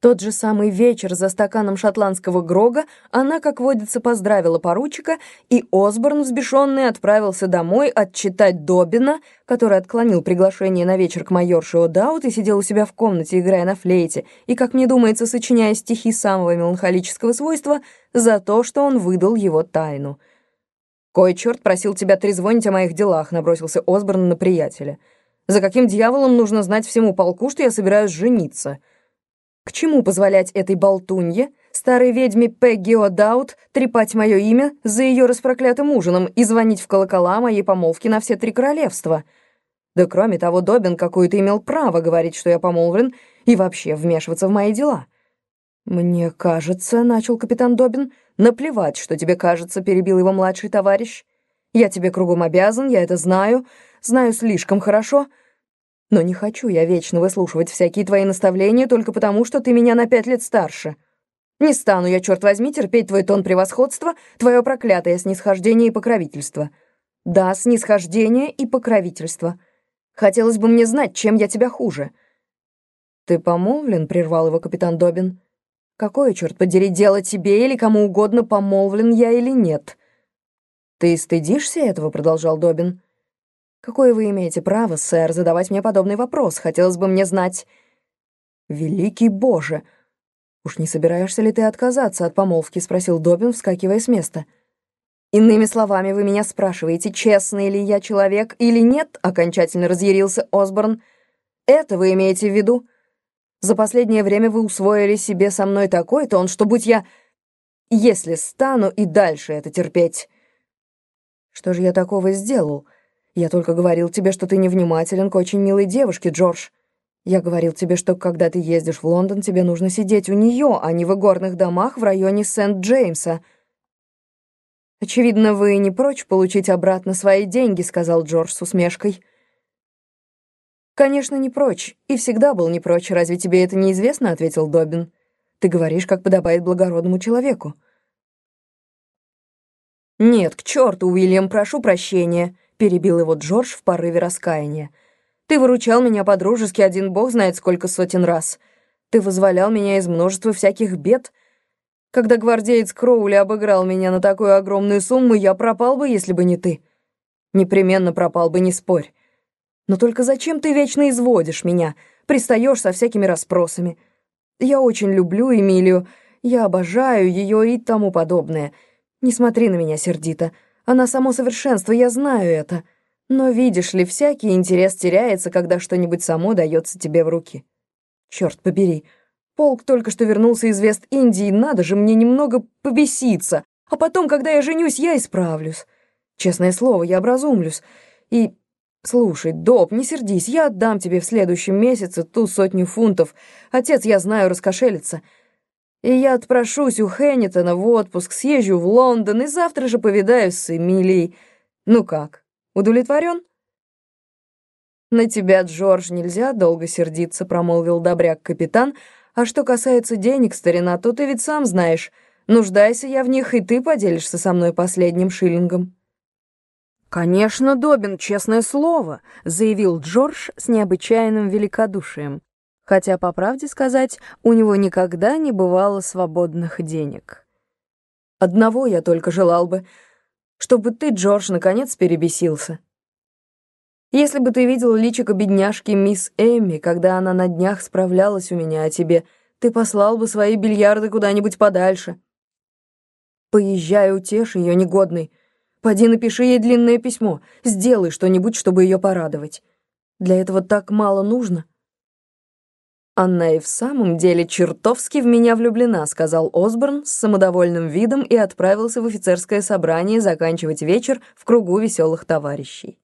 тот же самый вечер за стаканом шотландского грога она, как водится, поздравила поручика, и Осборн, взбешенный, отправился домой отчитать Добина, который отклонил приглашение на вечер к майорше О'Даут и сидел у себя в комнате, играя на флейте, и, как мне думается, сочиняя стихи самого меланхолического свойства, за то, что он выдал его тайну. «Кой черт просил тебя трезвонить о моих делах», — набросился Осборн на приятеля. «За каким дьяволом нужно знать всему полку, что я собираюсь жениться?» К чему позволять этой болтунье, старой ведьме Пегги О'Даут, трепать мое имя за ее распроклятым ужином и звонить в колокола моей помолвки на все три королевства? Да кроме того, Добин какое-то имел право говорить, что я помолвлен, и вообще вмешиваться в мои дела. «Мне кажется», — начал капитан Добин, — «наплевать, что тебе кажется», — перебил его младший товарищ. «Я тебе кругом обязан, я это знаю, знаю слишком хорошо». Но не хочу я вечно выслушивать всякие твои наставления только потому, что ты меня на пять лет старше. Не стану я, черт возьми, терпеть твой тон превосходства, твое проклятое снисхождение и покровительство. Да, снисхождение и покровительство. Хотелось бы мне знать, чем я тебя хуже. Ты помолвлен, прервал его капитан Добин. Какое, черт подери, дело тебе или кому угодно, помолвлен я или нет? Ты стыдишься этого, продолжал Добин. «Какое вы имеете право, сэр, задавать мне подобный вопрос? Хотелось бы мне знать...» «Великий Боже! Уж не собираешься ли ты отказаться от помолвки?» — спросил Добин, вскакивая с места. «Иными словами, вы меня спрашиваете, честный ли я человек или нет?» — окончательно разъярился Осборн. «Это вы имеете в виду? За последнее время вы усвоили себе со мной такой тон, что будь я... Если стану и дальше это терпеть...» «Что же я такого сделал?» Я только говорил тебе, что ты невнимателен к очень милой девушке, Джордж. Я говорил тебе, что когда ты ездишь в Лондон, тебе нужно сидеть у нее, а не в игорных домах в районе Сент-Джеймса. Очевидно, вы не прочь получить обратно свои деньги, сказал Джордж с усмешкой. Конечно, не прочь, и всегда был не прочь. Разве тебе это неизвестно, ответил Добин. Ты говоришь, как подобает благородному человеку. Нет, к черту, Уильям, прошу прощения перебил его Джордж в порыве раскаяния. «Ты выручал меня по-дружески один бог знает сколько сотен раз. Ты вызволял меня из множества всяких бед. Когда гвардеец Кроули обыграл меня на такую огромную сумму, я пропал бы, если бы не ты. Непременно пропал бы, не спорь. Но только зачем ты вечно изводишь меня, пристаешь со всякими расспросами? Я очень люблю Эмилию, я обожаю ее и тому подобное. Не смотри на меня сердито». Она само совершенство, я знаю это. Но видишь ли, всякий интерес теряется, когда что-нибудь само дается тебе в руки. Черт побери, полк только что вернулся из Вест-Индии, надо же мне немного побеситься, а потом, когда я женюсь, я исправлюсь. Честное слово, я образумлюсь. И... Слушай, Доб, не сердись, я отдам тебе в следующем месяце ту сотню фунтов. Отец, я знаю, раскошелится. И я отпрошусь у Хеннитона в отпуск, съезжу в Лондон и завтра же повидаюсь с Эмилией. Ну как, удовлетворен? «На тебя, Джордж, нельзя долго сердиться», — промолвил добряк-капитан. «А что касается денег, старина, то ты ведь сам знаешь. Нуждайся я в них, и ты поделишься со мной последним шиллингом». «Конечно, Добин, честное слово», — заявил Джордж с необычайным великодушием хотя, по правде сказать, у него никогда не бывало свободных денег. «Одного я только желал бы, чтобы ты, Джордж, наконец перебесился. Если бы ты видел личико бедняжки мисс Эмми, когда она на днях справлялась у меня о тебе, ты послал бы свои бильярды куда-нибудь подальше. Поезжай, утешь ее негодный. Поди напиши ей длинное письмо, сделай что-нибудь, чтобы ее порадовать. Для этого так мало нужно». «Она и в самом деле чертовски в меня влюблена», — сказал Осборн с самодовольным видом и отправился в офицерское собрание заканчивать вечер в кругу веселых товарищей.